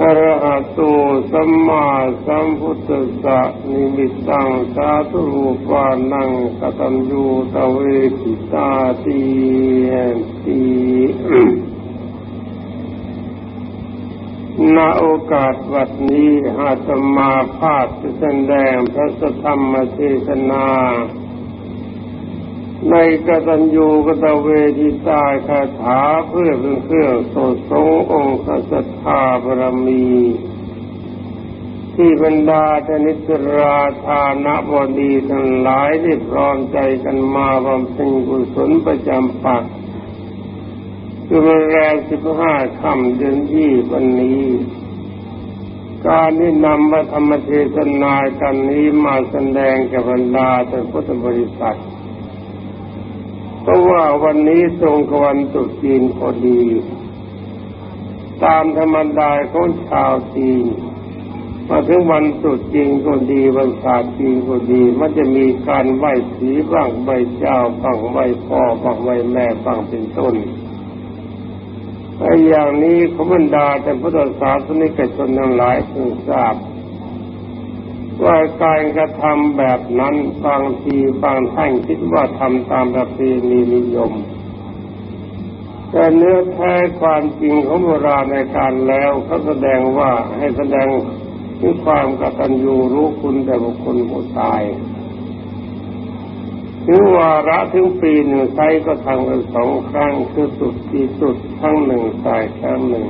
อรหะโตสัมมาสัมพุทธัสสะนิมิตังสาธุรูปานังกตัญญูตเวทิตาติติณโอกาสวัดนี้หาสมาภาพจะแสดงพระธรรมเทศนา ในกตัญญูกตเวทิตาคาถาเพื่อเป็นเครื่องสดสงองค์สัทธาบรมี ที่บรรดาธนิตราธานะบดีทั้งหลายได้พร้อมใจกันมาบำเพ็ญกุศลประจำปักคือวันแรกสิบห้าค่ำเดือนที่วันนี้ การที่นำมาธรรมเทศนากันนี้มาแสดงแก่บรรดาแต่พุทธบริษัท เพราะว่าวันนี้ตรงกับวันตรุษจีนพอดี ตามธรรมดาของชาวจีนมาถึงวันตรุษจีนก็ดีวันศาสตร์จีนก็ดี มันจะมีการไหว้ผีบ้างไหว้เจ้าบ้างไหว้พ่อบ้างไหว้แม่บ้างเป็นต้นไอ้อย่างนี้ขบรรดาแต่พุทธศาสนิกชนทั้งหลายคงทราบ ว่าการกระทำแบบนั้นบางทีบางท่านคิดว่าทำตามประเพณีนิยม แต่เนื้อแท้ความจริงของโบราณในการแล้วเขาแสดงว่าให้แสดงถึงความกตัญญูรู้คุณแต่บุคคลผู้ตายถึงวาระถึงปีหนึ่งไซก็ทำกันสองครั้งคือสุดที่สุดครั้งหนึ่งสายครั้งหนึ่ง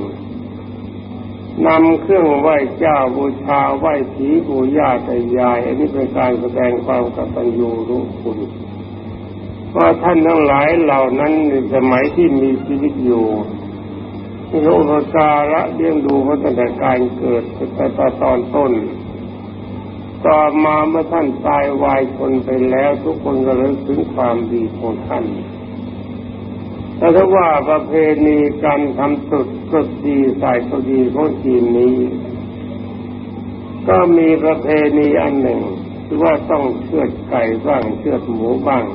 นำเครื่องไหว้เจ้าบูชาไหว้ผีบูย่าต่ยาย อันนี้เป็นการแสดงความกตัญญูรู้คุณว่าท่านทั้งหลายเหล่านั้นในสมัยที่มีชีวิตอยู่ที่อุปการะเลี้ยงดูเขาตั้งแต่การเกิดแต่ตอนต้น ต่อมาเมื่อท่านตายวายคนไปแล้วทุกคนก็เลิกถึงความดีของท่าน แต่ถ้าว่าประเพณีการทำสุดสุดดีใส่ก็ดีของจีนนี้ ก็มีประเพณีอันหนึ่งที่ว่าต้องเชือดไก่บ้างเชือดหมูบ้าง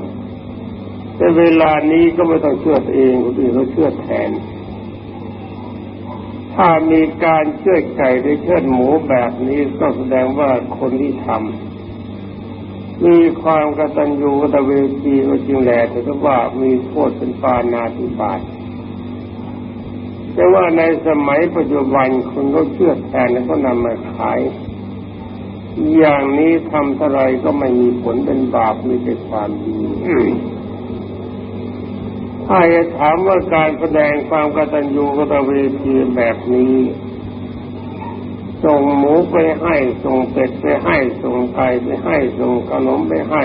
แต่เวลานี้ก็ไม่ต้องเชือดเองคนอื่นเขาเชือดแทน ถ้ามีการเชื่อไก่หรือเชื่อหมูแบบนี้ก็แสดงว่าคนที่ทำ มีความกตัญญูกตเวทีก็จริงแหละแต่ว่ามีโทษเป็นปานาธิบาตแต่ว่าในสมัยปัจจุบันคนก็เชื่อแทนแล้วก็นำมาขาย อย่างนี้ทำเท่าไรก็ไม่มีผลเป็นบาปมีแต่ความดีถ้าจะถามว่าการแสดงความกตัญญูกตเวทีแบบนี้ ส่งหมูไปให้ส่งเป็ดไปให้ส่งไก่ไปให้ส่งขนมไปให้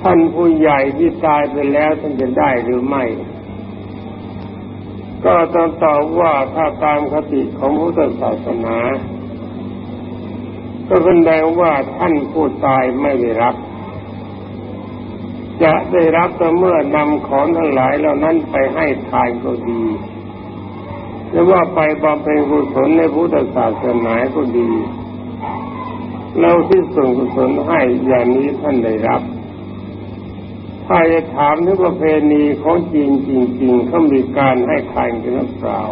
ท่านผู้ใหญ่ที่ตายไปแล้วท่านจะได้หรือไม่ ก็ต้องตอบว่าถ้าตามคติของพุทธศาสนา ก็แสดงว่าท่านผู้ตายไม่ได้รับ จะได้รับแต่เมื่อนำของทั้งหลายเหล่านั้นไปให้ทานก็ดี หรือว่าไปบำเพ็ญกุศลในพุทธศาสนาก็ดีเราที่ส่งกุศลให้อย่างนี้ท่านได้รับ ถ้าจะถามถึงประเพณีของจีนจริงๆเขามีการให้ทานกันหรือเปล่า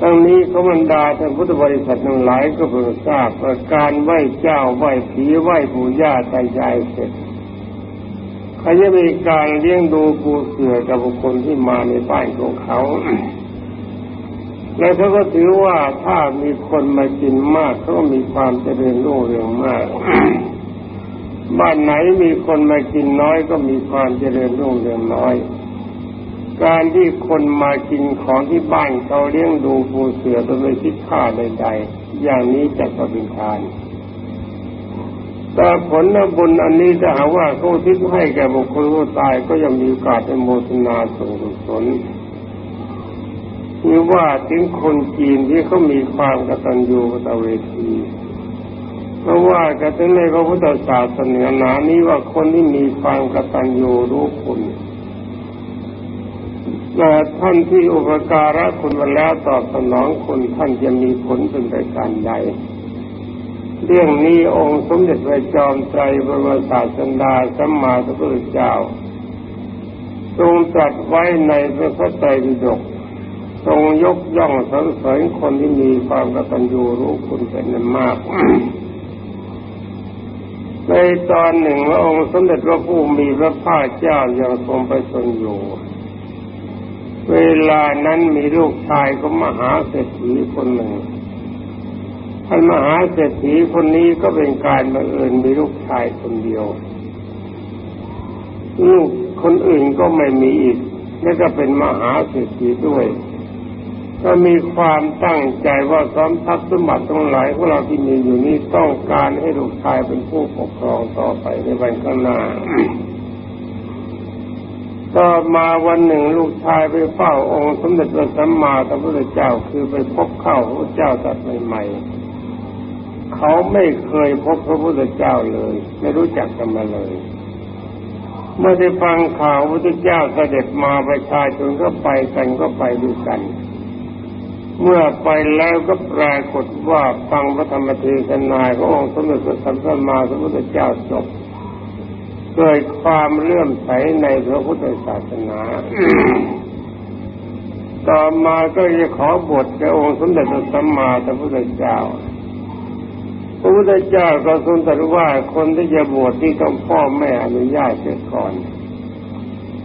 ตั้งนี้เขาบรรดาท่านพุทธบริษัททั้งหลายก็เพิ่งทราบว่าการไหว้เจ้าไหว้ผีไหว้ปู่ย่าตายายเสร็จเขาจะมีการเลี้ยงดูปูเสือกับบุคคลที่มาในบ้านของเขา แล้วเขาก็ถือว่าถ้ามีคนมากินมากเขาก็มีความเจริญรุ่งเรืองมาก บ้านไหนมีคนมากินน้อยก็มีความเจริญรุ่งเรืองน้อย การที่คนมากินของที่บ้านเขาเลี้ยงดูปูเสือโดยไม่คิดค่าใดๆอย่างนี้จะเป็นทานแต่ผลนบุญอันนี้ถ้าหาว่าเขาทิศให้แก่บุคคลผู้ตายก็ยังมีโอกาสเป็นโมทนาส่งกุศล นี่ว่าถึงคนจีนที่เขามีความกตัญญูกตเวทีเพราะว่ากันในพระพุทธศาสนานี้ว่าคนที่มีความกตัญญูรู้คุณแต่ท่านที่อุปการะคุณมาแล้วตอบสนองคุณท่านจะมีผลเป็นไปการใดเรื่องนี้องค์สมเด็จพระจอมไตรบรมศาสดาสัมมาสัมพุทธเจ้า ทรงตรัสไว้ในพระพุทธไตรปิฎก ทรงยกย่องสรรเสริญคนที่มีความกตัญญูรู้คุณเป็นมากในตอนหนึ่งพระองค์สมเด็จพระผู้มีพระภาคเจ้ายังทรงไปทรงอยู่ เวลานั้นมีลูกชายของมหาเศรษฐีคนหนึ่งท่านมหาเศรษฐีคนนี้ก็เป็นการบังเอิญมีลูกชายคนเดียว ลูกคนอื่นก็ไม่มีอีกแล้วก็เป็นมหาเศรษฐีด้วย ก็มีความตั้งใจว่าสมทัพสมบัติทั้งหลายของเราที่มีอยู่นี้ต้องการให้ลูกชายเป็นผู้ปกครองต่อไปในวันข้างหน้าต่อมาวันหนึ่งลูกชายไปเฝ้าองค์สมเด็จพระสัมมาสัมพุทธเจ้าคือไปพบเข้าพระเจ้าตัดใหม่ๆเขาไม่เคยพบพระพุทธเจ้าเลย ไม่รู้จักกันมาเลย เมื่อได้ฟังข่าวพระพุทธเจ้าเสด็จมาประชาชนก็ไปกันก็ไปด้วยกัน เมื่อไปแล้วก็ปรากฏว่าฟังพระธรรมเทศนาขององค์สมเด็จพระสัมมาสัมพุทธเจ้าจบเกิดความเลื่อมใสในพระพุทธศาสนา ต่อมาก็จะขอบทแก่องค์สมเด็จพระสัมมาสัมพุทธเจ้า พระพุทธเจ้าก็ทรงตรัสว่าคนที่จะบวชที่ต้องพ่อแม่อนุญาตเสียก่อน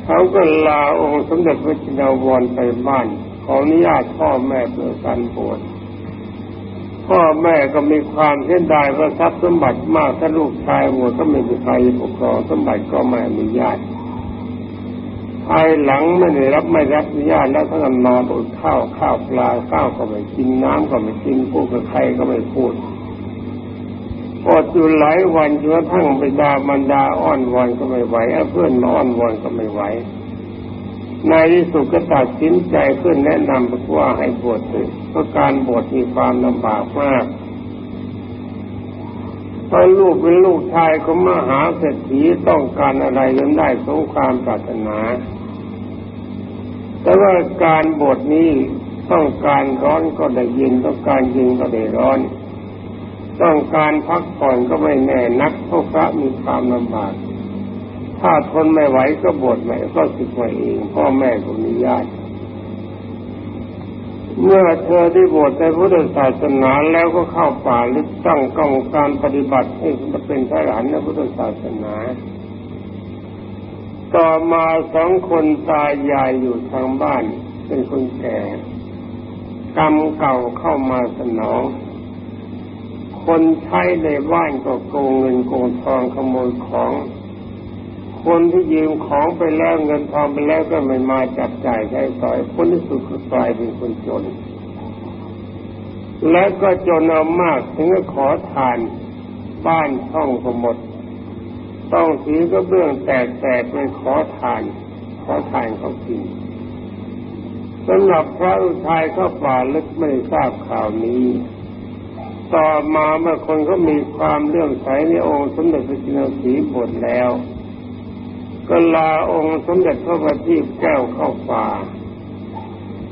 เขาก็ลาองค์สมเด็จพระจินวรไปบ้าน ออนุญาตพ่อแม่เพื่อการบวชพ่อแม่ก็มีความเสียดายว่าทรัพย์สมบัติมากถ้าลูกชายบวชก็ไม่มีใครปกครองสมบัติก็ไม่อนุญาตภายหลังไม่ได้รับไม่รับอนุญาตแล้วทั้งนอนอดข้าวข้าวปลาข้าวก็ไม่กินน้ำก็ไม่กินพูดกับใครก็ไม่พูดอดอยู่หลายวันจนกระทั่งไปดามันดาอ้อนวอนก็ไม่ไหวเพื่อนนอนวอนก็ไม่ไหว ในที่สุดก็ตัดสินใจขึ้นแนะนำว่าให้บวชเลยเพราะการบวชมีความลำบากมากเพราะลูกเป็นลูกชายของมหาเศรษฐีต้องการอะไรจนได้สงความปรารถนา แต่ว่าการบวชนี้ต้องการร้อนก็ได้เย็นต้องการเย็นก็ได้ร้อน ต้องการพักผ่อนก็ไม่แน่นักเพราะพระมีความลำบาก ถ้าทนไม่ไหวก็บวชใหม่ก็สึกใหม่เองพ่อแม่ก็มีญาติเมื่อเธอได้บวชในพุทธศาสนาแล้วก็เข้าป่าลึกตั้งกองการปฏิบัติให้เป็นทหารในพุทธศาสนา ต่อมาสองคนตายยายอยู่ทางบ้าน เป็นคนแก่กรรมเก่าเข้ามาสนอง คนใช้ในบ้านก็โกงเงินโกงทองขโมยของ คนที่ยืมของไปแล้วเงินทองไปแล้วก็ไม่มาจับจ่ายใช้สอยคนที่สุดก็กลายเป็นคนจน และก็จนเอามากถึงก็ขอทานบ้านช่องก็หมดต้องถือก็เบื้องแตกแตกไปขอทาน ขอทานเขากินสำหรับพระอุทัยเขาป่าลึกไม่ทราบข่าวนี้ ต่อมาเมื่อคนก็มีความเลื่อมใสในองค์สมเด็จพระจินสีบทแล้ว ก็ลาองค์สมเด็จพระบัณฑิตแก้วเข้าป่า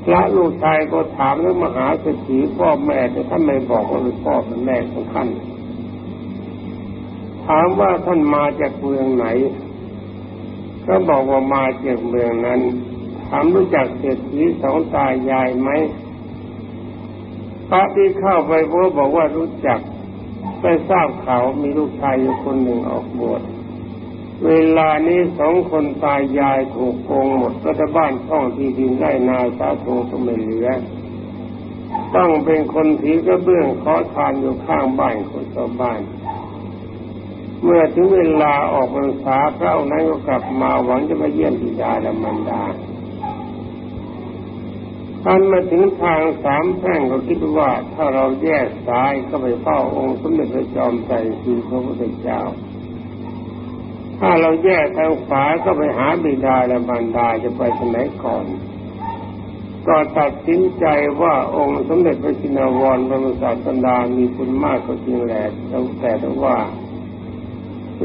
พระลูกชายก็ถามเรื่องมหาเศรษฐีพ่อแม่แต่ท่านไม่บอกว่าเป็นพ่อเป็นแม่ของท่านถามว่าท่านมาจากเมืองไหน ก็บอกว่ามาจากเมืองนั้น ถามรู้จักเศรษฐีสองตายายไหมพระที่เข้าไปพบบอกว่ารู้จักไปทราบข่าวมีลูกชายอยู่คนหนึ่งออกบวช เวลานี้สองคนตายยายถูกโกงหมดก็จะบ้านช่องที่ดินได้นาสาโทก็ไม่เหลือต้องเป็นคนถือกระเบื้องขอทานอยู่ข้างบ้านคนชาวบ้าน เมื่อถึงเวลาออกพรรษาพระนั้นก็กลับมาหวังจะมาเยี่ยมบิดาและมารดาท่านมาถึงทางสามแพร่งก็คิดว่าถ้าเราแยกซ้ายก็ไปเฝ้าองค์สมเด็จพระจอมไตรคือพระพุทธเจ้า ถ้าเราแยกทางขวาก็ไปหาบิดาและมารดาจะไปทางไหนก่อน ก็ตัดสินใจว่าองค์สมเด็จพระจินวรบรมศาสดามีคุณมากก็จริงแหละแต่แต่ว่า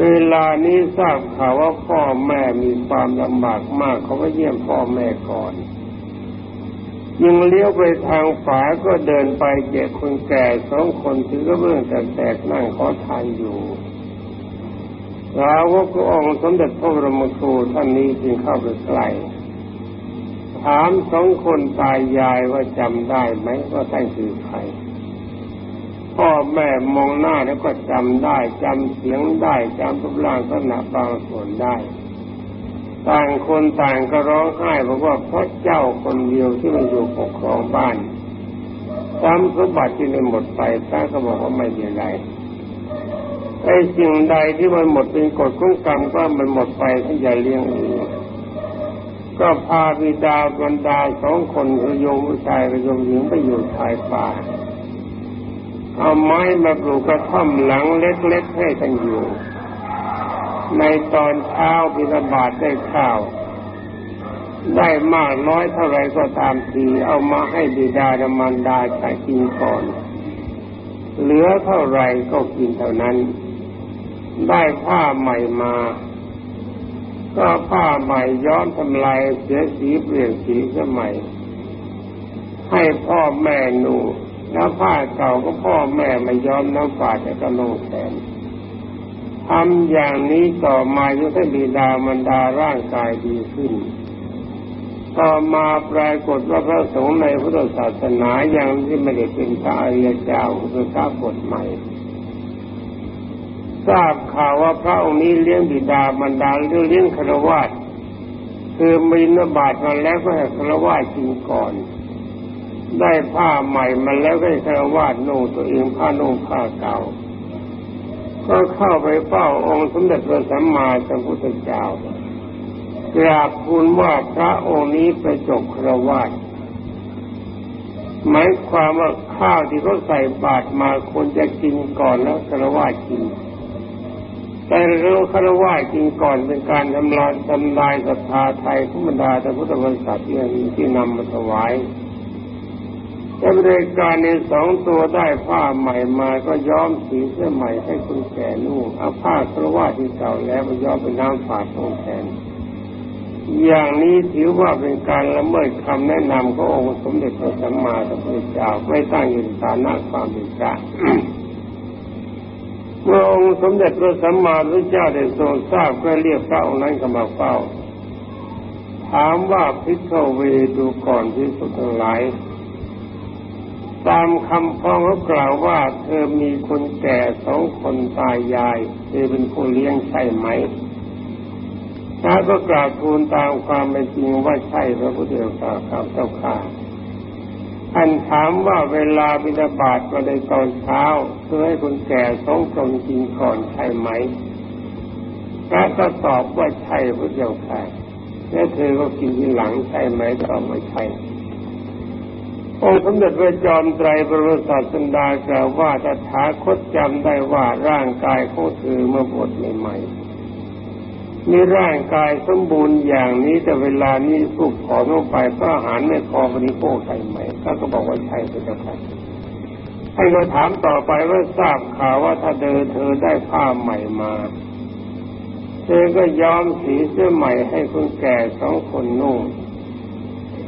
เวลานี้ทราบข่าวว่าพ่อแม่มีความลำบากมากเขาก็เยี่ยมพ่อแม่ก่อนยิงเลี้ยวไปทางฝาก็เดินไปเจอคนแก่สองคนถือกระเบื้องแต่แตกนั่งขอทานอยู่ ราวกองสมเด็จพระบรมครูท่านนี้จึงเข้าไปใกล้ถามสองคนตายยายว่าจำได้ไหมว่าท่านคือใครพ่อแม่มองหน้าแล้วก็จำได้จำเสียงได้จำรูปร่างขณะบางส่วนได้ ต่างคนต่างก็ร้องไห้บอกว่าเพราะเจ้าคนเดียวที่มันอยู่ปกครองบ้านความสมบัติที่มันหมดไปท่านก็บอกว่าไม่เป็นไร ไอ้สิ่งใดที่มันหมดเป็นกฎของกรรมก็มันหมดไปท่านอย่าเลี้ยงก็พาบิดาบรรดาสองคนคือโยมผู้ชายกับโยมหญิงไปอยู่ชายป่าเอาไม้มาปลูกกระท่อมหลังเล็กๆให้กันอยู่ ในตอนเช้าบิณฑบาตได้ข้าว ได้มากน้อยเท่าไรก็ตามทีเอามาให้บิดาดมารดาใช้กินก่อน เหลือเท่าไรก็กินเท่านั้น ได้ผ้าใหม่มา ก็ผ้าใหม่ย้อมทำลายเสียสีเปลี่ยนสีสมัย ให้พ่อแม่หนูแล้วผ้าเก่าก็พ่อแม่มาย้อมน้ำฝาดแต่ก็ลงแสนทำอย่างนี้ต่อมายุทธบิดามันดาร่างกายดีขึ้น ต่อมาปรากฏว่าพระสงฆ์ในพุทธศาสนายังที่ไม่ได้เป็นพระอริยเจ้าคือพระบทใหม่ ทราบข่าวว่าพระองค์นี้เลี้ยงบิดาบรรดาเรื่องเลี้ยงคารวะคือมีนบาตมาแล้วก็ให้คารวะกินก่อน ได้ผ้าใหม่มาแล้วก็ให้คารวะนุ่งตัวเองผ้านุ่งผ้าเก่า ก็เข้าไปเฝ้าองค์สมเด็จพระสัมมาสัมพุทธเจ้ากราบทูลว่าพระองค์นี้ไปจบคารวะหมายความว่าข้าวที่เขาใส่บาตรมาควรจะกินก่อนแล้วคารวะกิน แต่รู้คารวะจริงก่อนเป็นการทำลายทำลายศรัทธาไทยพุทธดาแต่พุทธบริษัทที่ที่นำมาถวายแต่บริการในสองตัวได้ผ้าใหม่มาก็ย้อมสีเสื้อใหม่ให้คุณแก่นุ่งเอาผ้าคารวะที่เก่าแล้วมาย้อมเป็นน้ำฝาดตรงแขนอย่างนี้ถือว่าเป็นการละเมิดคำแนะนำขององค์สมเด็จพระสัมมาสัมพุทธเจ้าไม่ตั้งอยู่ฐานะความเป็นพระ เมื่อองค์สมเด็จพระสัมมาสัมพุทธเจ้าได้ทรงทราบก็เรียกพระองค์นั้นเข้ามาเฝ้า ถามว่าพิทเวดูก่อนที่สุดทั้งหลายตามคำพ้องเขากล่าวว่า เธอมีคนแก่สองคนตายยาย เธอเป็นผู้เลี้ยงใช่ไหมพระก็กราบทูลตามความเป็นจริงว่าใช่พระพุทธเจ้าครับเจ้าข้า ท่านถามว่าเวลาบิณฑบาตมาในตอนเช้าเพื่อให้คนแก่สองคนกินก่อนใช่ไหมพระก็ตอบว่าใช่พระเจ้าค่ะแล้วเธอก็กินทีหลังใช่ไหมตอบว่าใช่องค์สมเด็จพระจอมไตรบรมศาสดากล่าวว่าถ้าถาคตจำได้ว่าร่างกายของเธอเมื่อบวชใหม่ มีร่างกายสมบูรณ์อย่างนี้แต่เวลานี้สุกผอมลงไปพระอาหารไม่พอบริโภคใช่ไหมท่านก็บอกว่าใช่พระเจ้าค่ะท่านก็ถามต่อไปว่าทราบข่าวว่าถ้าเดินเธอได้ผ้าใหม่มาเธอก็ย้อมสีเสื้อใหม่ให้คนแก่สองคนนุ่ง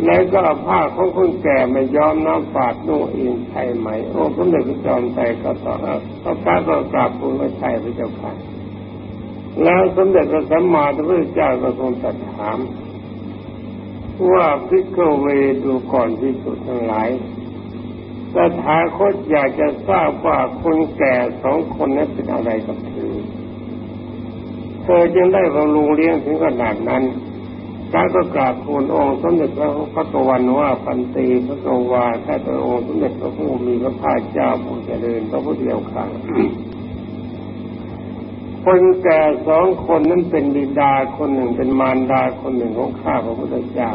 แล้วก็เอาผ้าของคนแก่มาย้อมน้ำฝาดนุ่งเองใช่ไหม โอ้สมเด็จพระจอมไตรก็ตอบพระพระก็กราบทูลว่าใช่พระเจ้าค่ะ แล้วสมเด็จพระสัมมาสัมพุทธเจ้าก็ทรงตรัสถาม ว่าพิกเวดูก่อนที่สุดทั้งหลายสถาคตอยากจะทราบว่าคนแก่สองคนนั้นเป็นอะไรกับเธอเธอจึงได้บำรุงเลี้ยงถึงขนาดนั้นกาก็กราบทูลองค์สมเด็จพระพุทธวันว่าพันตีพระกวาแค่พระองค์สมเด็จพระผู้มีพระภาคเจ้าผู้เจริญพระพุทธเจ้าข้า คนแก่สองคนนั้นเป็นบิดาคนหนึ่งเป็นมารดาคนหนึ่งของข้าพระพุทธเจ้า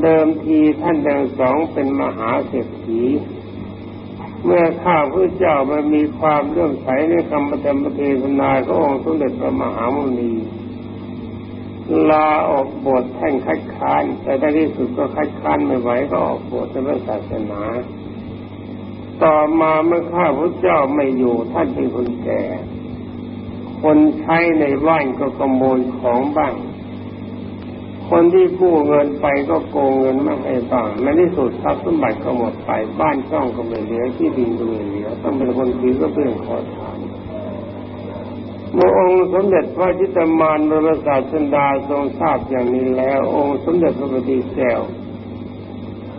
เดิมทีท่านทั้งสองเป็นมหาเศรษฐีเมื่อข้าพระเจ้ามันมีความเลื่อมใสในคำประจำประเทศนาขององค์สมเด็จพระมหามุนีลาออกบทแท่งคัดค้าน แต่ในที่สุดก็คัดค้านไม่ไหวก็ออกบทในศาสนา ต่อมาเมื่อข้าพระเจ้าไม่อยู่ท่านเป็นคนแก่ คนใช้ในบ้านก็ขโมยของบ้าง คนที่กู้เงินไปก็โกงเงินมาให้บ้างในที่สุดทรัพย์สมบัติก็หมดไปบ้านช่องก็ไม่เหลือที่ดินก็ไม่เหลือต้องเป็นคนถือก็เพื่อนขอทานเมื่อองค์สมเด็จพระจิตมานบรมศาสดาทรงทราบอย่างนี้แล้ว องค์สมเด็จพระบดีแก้ว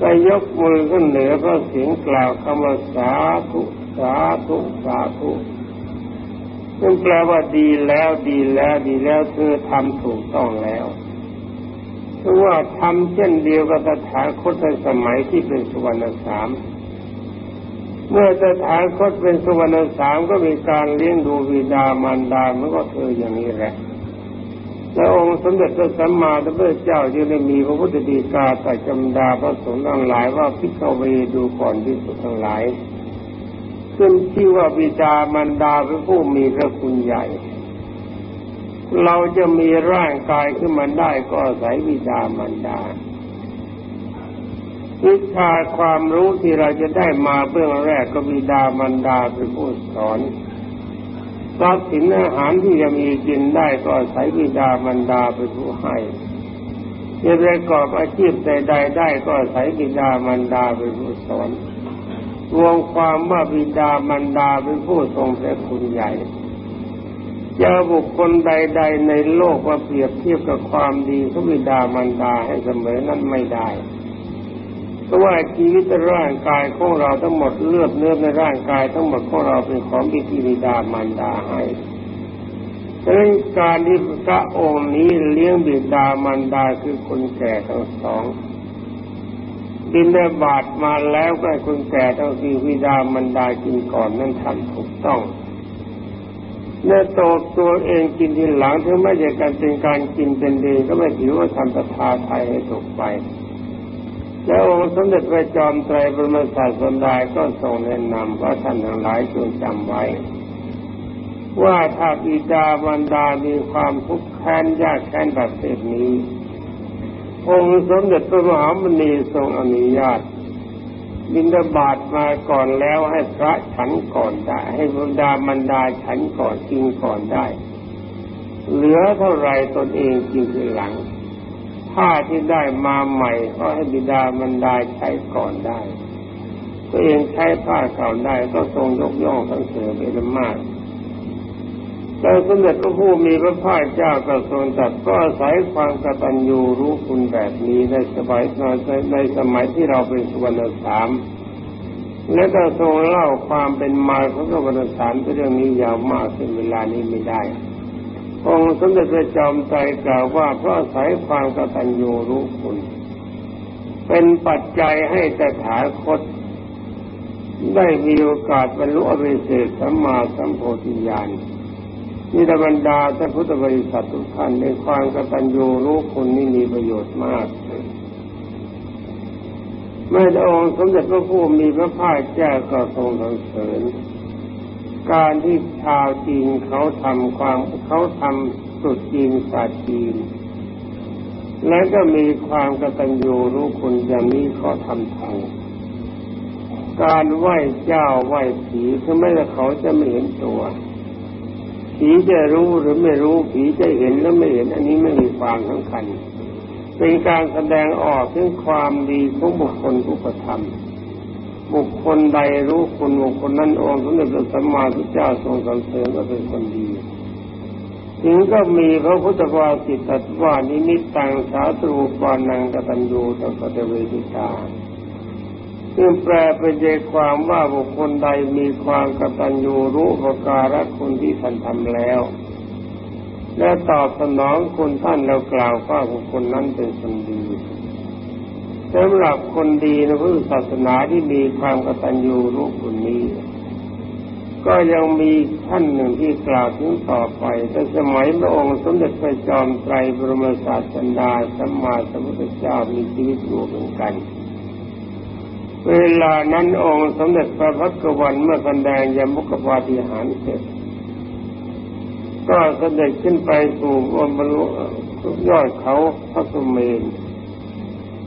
ก็ยกมือขึ้นเหนือพระเสียงกล่าวคำว่าสาธุสาธุสาธุ ซึ่งแปลว่าดีแล้วดีแล้วดีแล้วเธอทำถูกต้องแล้วเพราะว่าทำเช่นเดียวกับสถานคตในสมัยที่เป็นสุวรรณสามเมื่อสถานคตเป็นสุวรรณสามก็มีการเลี้ยงดูวิดามารดามันก็เธออย่างนี้แหละและองค์สมเด็จพระสัมมาสัมพุทธเจ้าจึงได้มีพระพุทธดีกาแต่จำดาพระสงฆ์ทั้งหลายว่าพิกเวดูก่อนที่สุดทั้งหลาย ซึ่งที่ว่าบิดามารดาเป็นผู้มีพระคุณใหญ่ เราจะมีร่างกายขึ้นมาได้ก็อาศัยบิดามารดาวิชาความรู้ที่เราจะได้มาเบื้องแรกก็บิดามารดาเป็นผู้สอนทรัพย์สินอาหารที่จะมีกินได้ก็อาศัยบิดามารดาเป็นผู้ให้จะประกอบอาชีพใดๆได้ก็อาศัยบิดามารดาเป็นผู้สอน รวมความว่าบิดามารดาเป็นผู้ทรงพระคุณใหญ่จะบุคคลใด ๆ ในโลกว่าเปรียบเทียบกับความดีของบิดามารดาให้เสมอนั้นไม่ได้เพราะว่าชีวิตร่างกายของเราทั้งหมดเลือดเนื้อในร่างกายทั้งหมดของเราเป็นของบิดิดามารดาให้ดังนั้นการที่พระองค์นี้เลี้ยงบิดามารดาคือคนแก่ทั้งสอง บินได้บาดมาแล้วก็คนแก่ทั้งสี่บิดามารดากินก่อนนั่นทำถูกต้องเนื้อโตตัวเองกินทีหลังถึงไม่ใช่การเป็นการกินเป็นดีก็ไม่ถือว่าทำประทาไทยให้ถูกไป แล้วองค์สมเด็จพระจอมไตรบรมศาสดาก็ทรงแนะนำว่าท่านทั้งหลายจงจำไว้ ว่าถ้าบิดามารดามีความทุกข์แค้นยากแค้นแบบนี้ องค์สมเด็จพระมหามณีทรงอนุญาตบินดาบาดมาก่อนแล้วให้พระฉันก่อนได้ ให้บิดามารดาฉันก่อนกินก่อนได้ เหลือเท่าไรตนเองกินทีหลังผ้าที่ได้มาใหม่ก็ให้บิดามันด้ใช้ก่อนได้ ตัวเองใช้ผ้าเก่าได้ก็ทรงยกย่องทั้งเสือเป็นมาก แล้วสมเด็จพระผู้มีพระภาคเจ้าก็ทรงจัดก็อาศัยความกตัญญูรู้คุณแบบนี้ในสมัยในสมัยที่เราเป็นสุวรรณสามและก็ทรงเล่าความเป็นมาของสุวรรณสามเรื่องนี้ยาวมากซึ่งเวลานี้ไม่ได้องค์สมเด็จพระจอมใจกล่าวว่าเพราะอาศัยความกตัญญูรู้คุณ เป็นปัจจัยให้แต่ถาคตได้มีโอกาสบรรลุอริเศษสัมมาสัมโพธิญาณ นี่บรรดาท่านพุทธบริษัททุกท่านในความกตัญญูรู้คุณนี่มีประโยชน์มากเมื่อองค์สมเด็จพระผู้มีพระภาคเจ้าก็ทรงสรรเสริญการที่ชาวจีนเขาทำความเขาทำสุดจีนศาสตร์จีน และก็มีความกตัญญูรู้คุณอย่างนี้เขาทำถูกการไหว้เจ้าไหว้ผีถึงแม้แต่เขาจะไม่เห็นตัว ผีจะรู้หรือไม่รู้ผีจะเห็นหรือไม่เห็น อันนี้ไม่มีความสำคัญ เป็นการแสดงออกถึงความดีของบุคคลผู้กระทำบุคคลใดรู้คุณบุคคลนั้นองค์สมเด็จพระสัมมาสัมพุทธเจ้าทรงสรรเสริญว่าเป็นคนดีถึงก็มีพระพุทธวาสิตรัสว่านิมิตตังสาตรูปานังกตัญญูตัสเตเวทิตา ซึ่งแปลเป็นใจความว่าบุคคลใดมีความกตัญญูรู้ประการคุณที่ท่านทำแล้ว และตอบสนองคุณท่านแล้วกล่าวว่าบุคคลนั้นเป็นคนดีสำหรับคนดีในพุทธศาสนาที่มีความกตัญญูรู้คุณนี้ ก็ยังมีท่านหนึ่งที่กล่าวถึงต่อไป แต่สมัยพระองค์สมเด็จพระจอมไตรบรมศาสดาสัมมาสัมพุทธเจ้ามีชีวิตอยู่เหมือนกัน เวลานั้นองค์สมเด็จพระพักวันเมื่อแสดงยมุกปาฏิหารเสร็จ ก็เสด็จขึ้นไปสู่บนยอดเขาพระสุเมน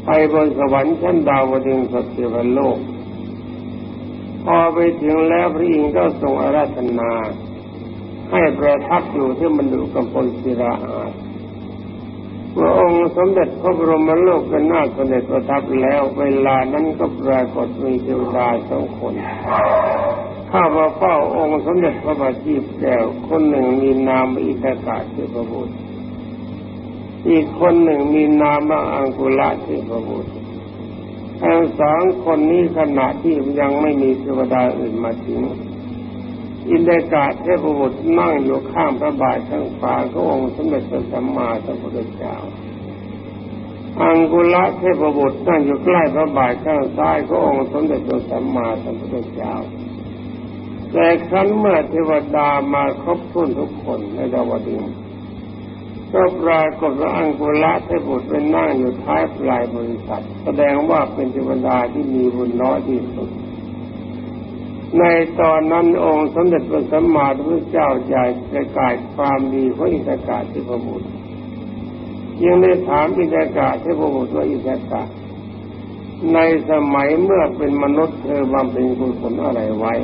ไปบนสวรรค์ชั้นดาวดึงสัตวันโลก พอไปถึงแล้วพระอินทร์ก็ทรงอาราธนา ให้ประทับอยู่ที่มันดูกำพลศิราอาพ ระองค์สมเด็จพระบรมโลกเป็นนาสมเด็จประทับแล้วเวลานั้นก็ปรากฏมีเทวดาสองคนข้ามาเฝ้าองค์สมเด็จพระบาทีแก้วคนหนึ่งมีนามอิทกาเทพบุตรอีกคนหนึ่งมีนามอังกุละเทพบุตรทั้งสองคนนี้ขณะที่ยังไม่มีเทวดาอื่นมาถึง อินเดกาเทพบุตรนั่งอยู่ข้างพระบาทข้างฝาขององค์สมเด็จพระสัมมาสัมพุทธเจ้า อังกุละเทพบุตรนั่งอยู่ใกล้พระบาทข้างซ้ายขององค์สมเด็จพระสัมมาสัมพุทธเจ้า แต่ครั้นเมื่อเทวดามาครบทุนทุกคนในดาวดึงก็ปรากฏว่าอังกุละเทพบุตรเป็นนั่งอยู่ท้ายปลายบริษัท แสดงว่าเป็นเทวดาที่มีบุญน้อยที่สุด ในตอนนั้นองค์สมเด็จพระสัมมาสัมพุทธเจ้าใหญ่ประกาศความดีของอิสกาเทพบุตรยังได้ถามอิสกาเทพบุตรว่าอิสกาในสมัยเมื่อเป็นมนุษย์เธอบำเพ็ญกุศลอะไรไว้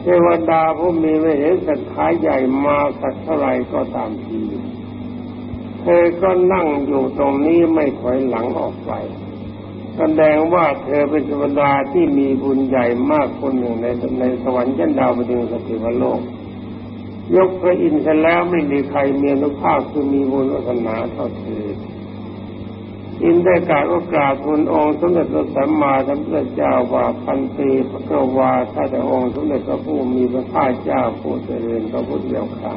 เทวดาผู้มีไม่เห็นศรัทธาใหญ่มาสักเท่าไรก็ตามที เธอก็นั่งอยู่ตรงนี้ไม่ถอยหลังออกไป แสดงว่าเธอเป็นเทวดาที่มีบุญใหญ่มากคนหนึ่งในในสวรรค์ยันดาวดึงสติวโลก ยกพระอินทร์แล้วไม่มีใครมีอนุภาพคือมีบุญวัฒนาเท่าเธออินได้กล่าวว่ากราบทูลองค์สมเด็จพระสัมมาสัมพุทธเจ้าว่าพันปีพระกวาถ้าแต่องค์สมเด็จพระผู้มีพระภาคเจ้าผู้เจริญพระพุทธเจ้าข่า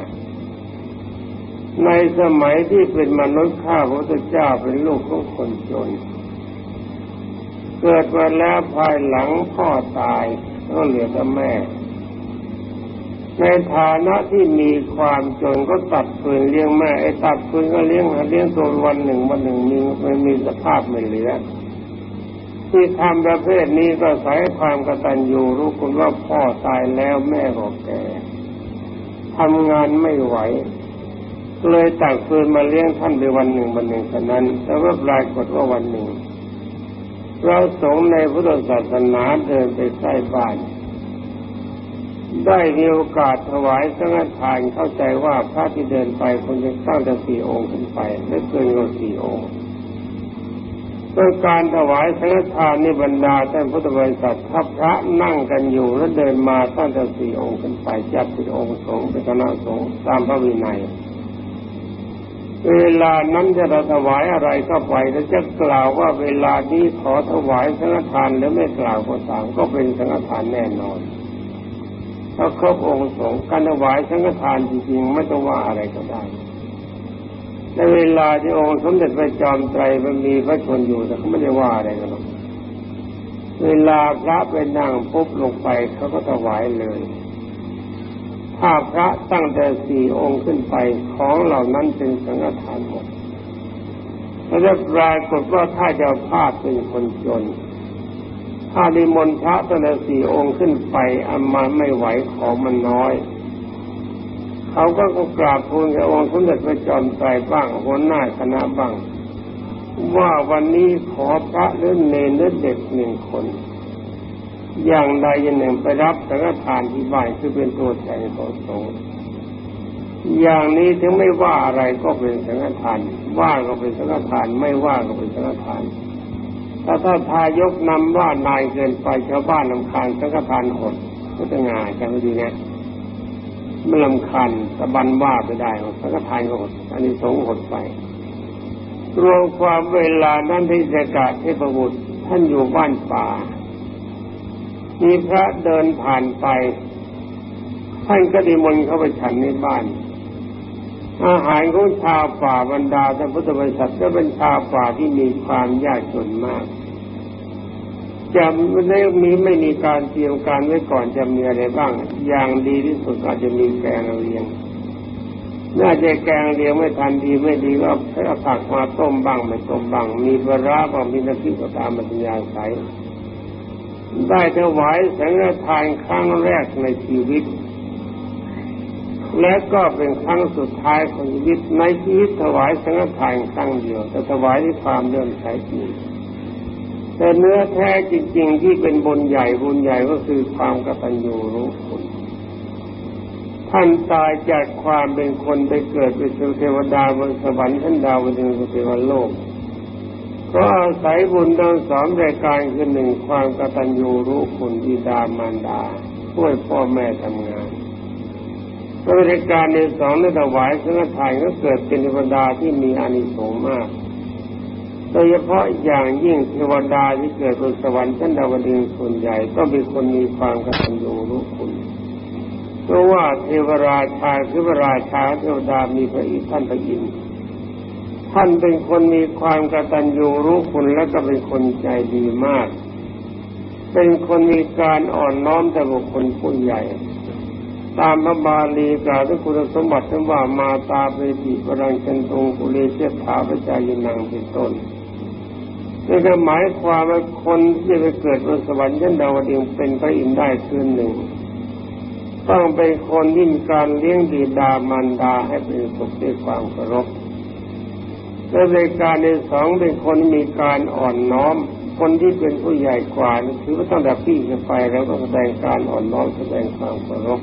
ในสมัยที่เป็นมนุษย์ข้าพระพุทธเจ้าเป็นลูกของคนจน เกิดมาแล้วภายหลังพ่อตายก็เหลือแต่แม่ ในฐานะที่มีความจนก็ตัดฟืนเลี้ยงแม่ไอ้ตัดฟืนก็เลี้ยงเลี้ยงตัววันหนึ่งวันหนึ่งมีมันมีสภาพไม่เหลือที่ทำประเภทนี้ก็ใส่ความกตัญญูรู้คุณว่าพ่อตายแล้วแม่ก็แก่ทำงานไม่ไหว เลยตักฟืนมาเลี้ยงท่านไปวันหนึ่งวันหนึ่งเท่านั้น แต่ว่าปรากฏว่าวันหนึ่ง เราสงในพุทธศาสนาเดินไปใกล้บ้าน ได้มีโอกาสถวายสังฆทานเข้าใจว่าพระที่เดินไปคงจะสร้างแต่สี่องค์ขึ้นไปไม่เกินกว่าสี่องค์เพื่อการถวายสังฆทานในบรรดาท่านพุทธบริษัททัพพระนั่งกันอยู่แล้วเดินมาตั้งแต่สี่องค์ขึ้นไปจับสี่องค์สงฆ์เป็นคณะสงฆ์ตามพระวินัย เวลานั้นจะถวายอะไรเข้าไปแล้วจะกล่าวว่าเวลานี้ขอถวายสังฆทานหรือไม่กล่าวก็ตามก็เป็นสังฆทานแน่นอนถ้าครบองค์สงฆ์การถวายสังฆทานจริงๆไม่ต้องว่าอะไรก็ได้ในเวลาที่องค์สมเด็จพระจอมไตรมันมีพระชนอยู่แต่เขาไม่ได้ว่าอะไรกันหรอกเวลาพระไปนั่งปุ๊บลงไปเขาก็ถวายเลย ถ้าพระตั้งแต่สี่องค์ขึ้นไปของเหล่านั้นเป็นสังฆทานหมดแล้วจะปรากฏว่าถ้าจะพาดเป็นคนจน ถ้าดิมนพระตั้งแต่สี่องค์ขึ้นไปอามาไม่ไหวของมันน้อยเขาก็กราบทูลกับองค์สมเด็จพระจอมไตรบ้างหัวหน้าคณะบ้าง ว่าวันนี้ขอพระหรือเนรหรือเด็กหนึ่งคน อย่างใดอย่างหนึ่งไปรับสังฆทานที่บ้านคือเป็นตัวแทนของสงฆ์อย่างนี้ถึงไม่ว่าอะไรก็เป็นสังฆทาน ว่าก็เป็นสังฆทาน ไม่ว่าก็เป็นสังฆทาน ถ้าถ้าทายกนำว่านายเกินไปชาวบ้านลำคาญสังฆทานหดก็จะงานจำไว้ดีนะเมื่อลำคาญตะบันว่าไปได้สังฆทานก็หดอันนี้สงหดไป รวมความเวลานั้นที่จะกาศเทพบุตรท่านอยู่บ้านป่า มีพระเดินผ่านไปท่านก็ดีมนเข้าไปฉันในบ้าน อาหารของชาวป่าบรรดาท่านพุทธบริษัทก็เป็นชาวป่าที่มีความยากจนมากจะไม่ได้มีไม่มีการเตรียมการไว้ก่อนจะมีอะไรบ้าง อย่างดีที่สุดอาจจะมีแกงเลียง น่าจะแกงเลียงไม่ทันดีไม่ดีก็ใช้ผักมาต้มบ้างไม่ต้มบ้าง มีปลาบ้างมีน้ำพริกก็ตามมัธยาใส ได้ถวายสังฆทานครั้งแรกในชีวิต และก็เป็นครั้งสุดท้ายของชีวิตในชีวิตถวายสังฆทานครั้งเดียวแต่ถวายด้วยความเลื่อมใสจริงแต่เนื้อแท้จริง ๆ ที่เป็นบุญใหญ่บุญใหญ่ก็คือความกตัญญูรู้คุณท่านตายจากความเป็นคนไปเกิดเป็นเทวดาบนสวรรค์ท่านดาวดึงเทวโลก ก็อาศัยบุญทั้งสองรายการคือหนึ่งความกตัญญูรู้คุณบิดามารดาช่วยพ่อแม่ทำงานบริการในสองในถวายสังฆทานก็เกิดเป็นเทวดาที่มีอานิสงส์มาก โดยเฉพาะอย่างยิ่งเทวดาที่เกิดบนสวรรค์ชั้นดาวดึงส่วนใหญ่ก็เป็นคนมีความกตัญญูรู้คุณเพราะว่าเทวราชาเทวราชาเทวดามีพระอิศท่านพระอินทร์ ท่านเป็นคนมีความกตัญญูรู้คุณและก็เป็นคนใจดีมาก เป็นคนมีการอ่อนน้อมแต่บุคคลผู้ใหญ่ ตามพระบาลีกล่าวถึงคุณสมบัติทั้งว่ามาตาเปติปรังชันตรงกุเลเชษฐาพระจายินังเป็นต้นนี่ก็หมายความว่าคนที่จะไปเกิดบนสวรรค์ชั้นดาวดึงเป็นพระอินทร์ได้คืนหนึ่ง ต้องเป็นคนที่มีการเลี้ยงดีดามารดาให้เป็นสุขด้วยความเคารพ และในการในสองเป็นคนมีการอ่อนน้อม คนที่เป็นผู้ใหญ่กว่าถือว่าตั้งแต่พี่ขึ้นไปแล้วก็แสดงการอ่อนน้อมแสดงความเคารพ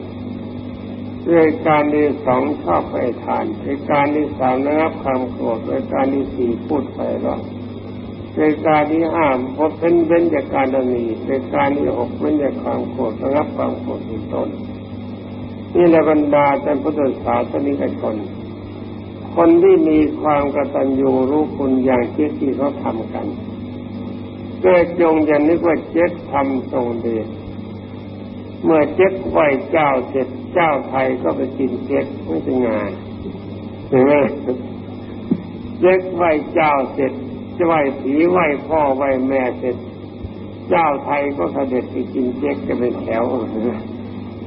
รายการที่สองชอบไปทานรายการที่สามนะครับความโกรธรายการที่สี่พูดไปแล้วรายการที่ห้าพบเป็นเว้นจากการดำเนินรายการที่หกเว้นจากความโกรธระงับความโกรธเป็นต้น นี่แหละบรรดาท่านพุทธศาสนิกชน คนที่มีความกตัญญูรู้คุณอย่างเจ๊ที่เขาทำกันเก็จงอย่านึกว่าเจ๊ทำทรงเดชเมื่อเจ๊ไหวเจ้าเสร็จเจ้าไทยก็ไปกินเจ๊ไม่เป็นงานเห็นไหมเจ๊ไหวเจ้าเสร็จจะไหวผีไหวพ่อไหวแม่เสร็จ เจ้าไทยก็เสด็จไปกินเจ๊กจะเป็นแถว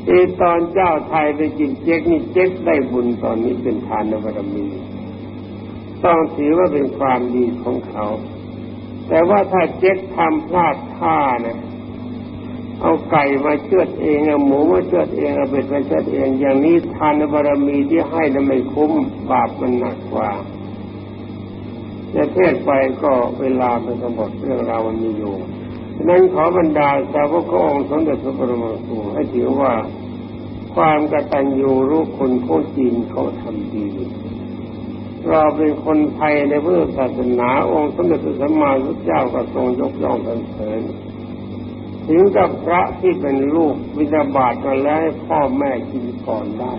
อีตอนเจ้าไทยไปกินเจ๊กนี่เจ๊กได้บุญตอนนี้เป็นทานบารมี ต้องถือว่าเป็นความดีของเขา แต่ว่าถ้าเจ๊กทำพลาดท่านี่ยเอาไก่มาเชือดเองเอาหมูมาเชือดเองเอาเป็ดมาเชือดเอง อย่างนี้ทานบารมีที่ให้นั้นไม่คุ้มบาปมันหนักกว่าจะเทศไปก็เวลาเป็นสมบัติเรื่องราวมันมีอยู่ นั้นขอบรรดาสาวกองค์สมเด็จพระบรมครูให้ถือว่าความกตัญญูรู้คนโคจีนเขาทำดี เราเป็นคนไทยในพุทธศาสนาองค์สมเด็จพระสัมมาสัมพุทธเจ้าก็ทรงยกย่องสรรเสริญถึงกับพระที่เป็นลูกวินาบาตมาแล้วให้พ่อแม่กินก่อนได้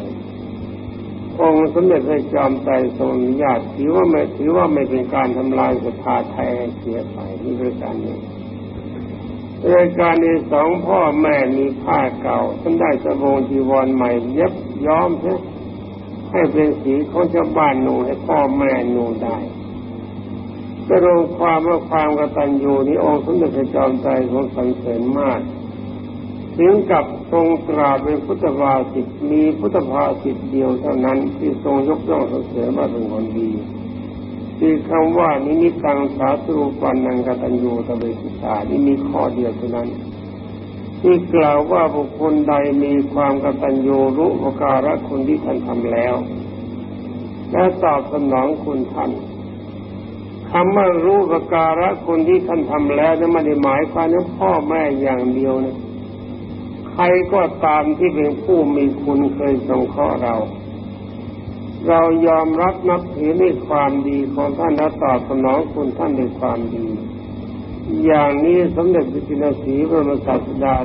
องค์สมเด็จพระจอมไตรทรงอนุญาตถือว่าไม่ถือว่าไม่เป็นการทำลายศรัทธาไทยเสียไปนี่เป็นการนี้ รายการนี้สองพ่อแม่มีผ้าเก่าท่านได้สบงจีวรใหม่เย็บย้อมใช่ให้เป็นสีของชาวบ้านหนูให้พ่อแม่หนูได้จะลงความว่าความกตัญญูนี้องค์สมเด็จพระจอมไตรทรงสรรเสริญมาก ถึงกับทรงตราเป็นพุทธภาสิทมีพุทธภาสิทเดียวเท่านั้นที่ทรงยกย่องสรรเสริญว่าเป็นคนดี คือคำว่านิมิตังสาธุปันนังกตัญญูตะเบสิตานี่มีข้อเดียวเท่านั้นที่กล่าวว่าบุคคลใดมีความกตัญญูรู้ประการะคุณที่ท่านทำแล้ว และตอบสนองคุณท่านคำว่ารู้ประการะคุณที่ท่านทำแล้วนั้นไม่ได้หมายความว่าพ่อแม่อย่างเดียวนะใครก็ตามที่เป็นผู้มีคุณเคยสงเคราะห์เรา เรายอมรับนับถือในความดีของท่านและตอบสนองคุณท่านในความดี อย่างนี้สมเด็จพระจินสีพระมศาสดา